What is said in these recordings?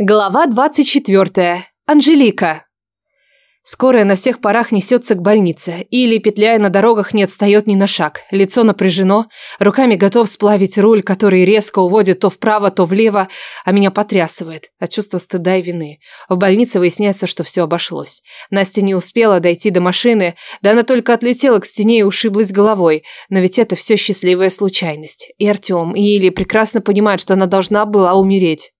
Глава 24. Анжелика. Скорая на всех парах несется к больнице. Или, петляя на дорогах, не отстает ни на шаг. Лицо напряжено, руками готов сплавить руль, который резко уводит то вправо, то влево, а меня потрясывает от чувства стыда и вины. В больнице выясняется, что все обошлось. Настя не успела дойти до машины, да она только отлетела к стене и ушиблась головой. Но ведь это все счастливая случайность. И Артем, и Или прекрасно понимают, что она должна была умереть.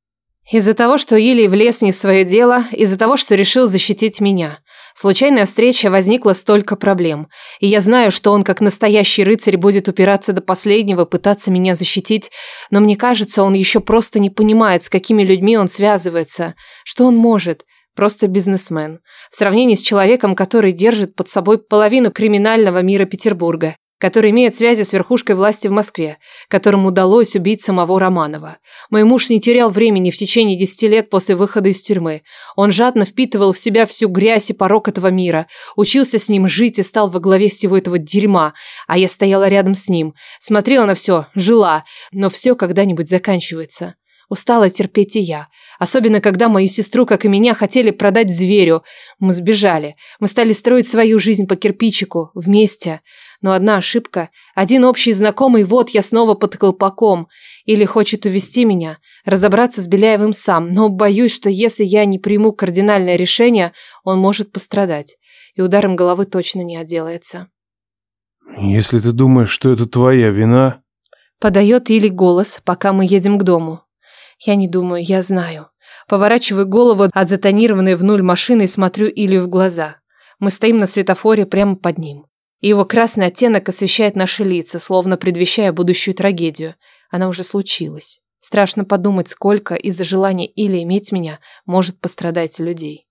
Из-за того, что Илий влез не в свое дело, из-за того, что решил защитить меня. Случайная встреча возникла столько проблем. И я знаю, что он, как настоящий рыцарь, будет упираться до последнего, пытаться меня защитить. Но мне кажется, он еще просто не понимает, с какими людьми он связывается. Что он может? Просто бизнесмен. В сравнении с человеком, который держит под собой половину криминального мира Петербурга который имеет связи с верхушкой власти в Москве, которому удалось убить самого Романова. Мой муж не терял времени в течение десяти лет после выхода из тюрьмы. Он жадно впитывал в себя всю грязь и порок этого мира, учился с ним жить и стал во главе всего этого дерьма, а я стояла рядом с ним, смотрела на все, жила, но все когда-нибудь заканчивается. Устала терпеть и я. Особенно, когда мою сестру, как и меня, хотели продать зверю. Мы сбежали. Мы стали строить свою жизнь по кирпичику. Вместе. Но одна ошибка. Один общий знакомый, вот я снова под колпаком. Или хочет увести меня. Разобраться с Беляевым сам. Но боюсь, что если я не приму кардинальное решение, он может пострадать. И ударом головы точно не отделается. «Если ты думаешь, что это твоя вина...» Подает Или голос, пока мы едем к дому. Я не думаю, я знаю. Поворачиваю голову от затонированной в нуль машины и смотрю Илью в глаза. Мы стоим на светофоре прямо под ним. И его красный оттенок освещает наши лица, словно предвещая будущую трагедию. Она уже случилась. Страшно подумать, сколько из-за желания или иметь меня может пострадать людей.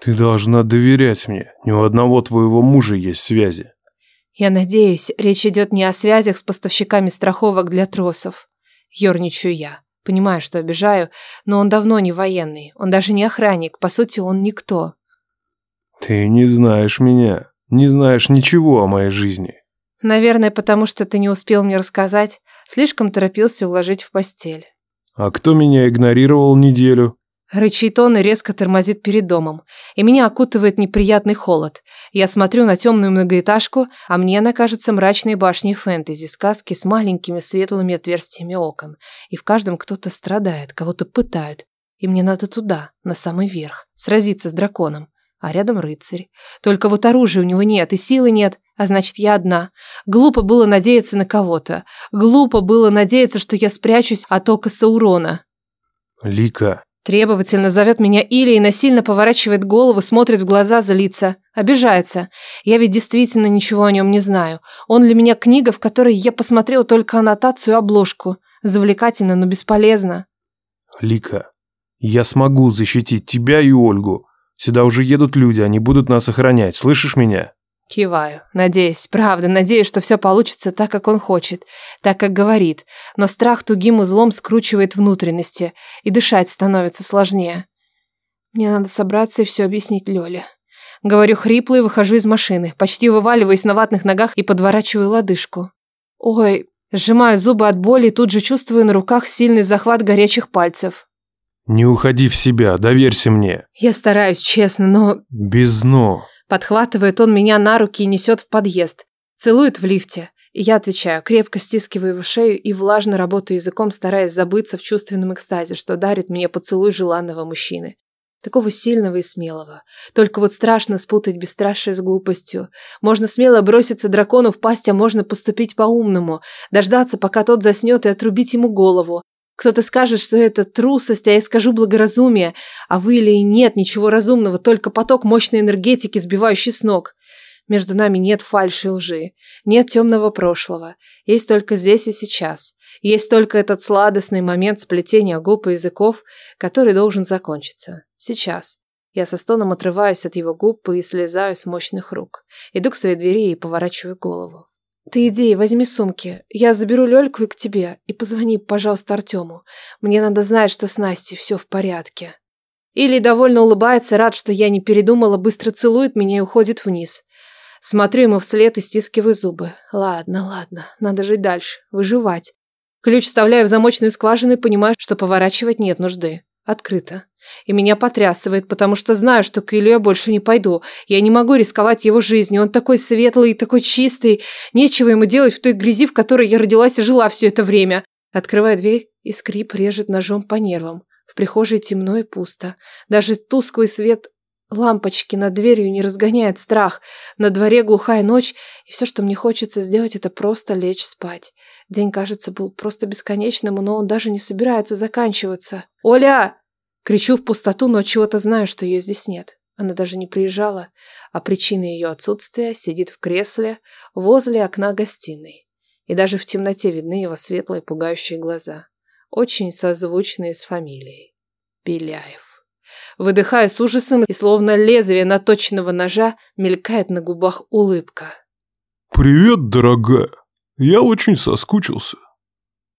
Ты должна доверять мне. Ни у одного твоего мужа есть связи. Я надеюсь, речь идет не о связях с поставщиками страховок для тросов. Ёрничаю я. Понимаю, что обижаю, но он давно не военный. Он даже не охранник. По сути, он никто. Ты не знаешь меня. Не знаешь ничего о моей жизни. Наверное, потому что ты не успел мне рассказать. Слишком торопился уложить в постель. А кто меня игнорировал неделю? Рычит он и резко тормозит перед домом. И меня окутывает неприятный холод. Я смотрю на темную многоэтажку, а мне она кажется мрачной башней фэнтези, сказки с маленькими светлыми отверстиями окон. И в каждом кто-то страдает, кого-то пытают. И мне надо туда, на самый верх, сразиться с драконом. А рядом рыцарь. Только вот оружия у него нет, и силы нет, а значит, я одна. Глупо было надеяться на кого-то. Глупо было надеяться, что я спрячусь от ока Саурона. Лика, Требовательно зовет меня Илья и насильно поворачивает голову, смотрит в глаза, злится. Обижается. Я ведь действительно ничего о нем не знаю. Он для меня книга, в которой я посмотрел только аннотацию и обложку. Завлекательно, но бесполезно. Лика, я смогу защитить тебя и Ольгу. Сюда уже едут люди, они будут нас охранять. Слышишь меня? Киваю. Надеюсь, правда, надеюсь, что все получится так, как он хочет, так, как говорит. Но страх тугим узлом скручивает внутренности, и дышать становится сложнее. Мне надо собраться и все объяснить Лёле. Говорю хрипло и выхожу из машины, почти вываливаюсь на ватных ногах и подворачиваю лодыжку. Ой, сжимаю зубы от боли и тут же чувствую на руках сильный захват горячих пальцев. Не уходи в себя, доверься мне. Я стараюсь, честно, но... Без «но». Подхватывает он меня на руки и несет в подъезд. Целует в лифте. И я отвечаю, крепко стискивая его шею и влажно работаю языком, стараясь забыться в чувственном экстазе, что дарит мне поцелуй желанного мужчины. Такого сильного и смелого. Только вот страшно спутать бесстрашие с глупостью. Можно смело броситься дракону в пасть, а можно поступить по-умному. Дождаться, пока тот заснет, и отрубить ему голову. Кто-то скажет, что это трусость, а я скажу благоразумие, а вы или нет ничего разумного, только поток мощной энергетики, сбивающий с ног. Между нами нет фальши и лжи, нет темного прошлого, есть только здесь и сейчас. Есть только этот сладостный момент сплетения губ и языков, который должен закончиться. Сейчас. Я со стоном отрываюсь от его губ и слезаю с мощных рук. Иду к своей двери и поворачиваю голову. Ты иди, возьми сумки. Я заберу Лёльку и к тебе. И позвони, пожалуйста, Артему. Мне надо знать, что с Настей все в порядке. Или довольно улыбается, рад, что я не передумала, быстро целует меня и уходит вниз. Смотрю ему вслед и стискиваю зубы. Ладно, ладно, надо жить дальше, выживать. Ключ вставляю в замочную скважину и понимаю, что поворачивать нет нужды. Открыто. И меня потрясывает, потому что знаю, что к Илью я больше не пойду. Я не могу рисковать его жизнью. Он такой светлый и такой чистый. Нечего ему делать в той грязи, в которой я родилась и жила все это время. Открываю дверь, и скрип режет ножом по нервам. В прихожей темно и пусто. Даже тусклый свет лампочки над дверью не разгоняет страх. На дворе глухая ночь, и все, что мне хочется сделать, это просто лечь спать. День, кажется, был просто бесконечным, но он даже не собирается заканчиваться. «Оля!» Кричу в пустоту, но чего-то знаю, что ее здесь нет. Она даже не приезжала, а причиной ее отсутствия сидит в кресле возле окна гостиной. И даже в темноте видны его светлые пугающие глаза, очень созвучные с фамилией. Беляев. Выдыхая с ужасом и словно лезвие наточенного ножа, мелькает на губах улыбка. «Привет, дорогая. Я очень соскучился».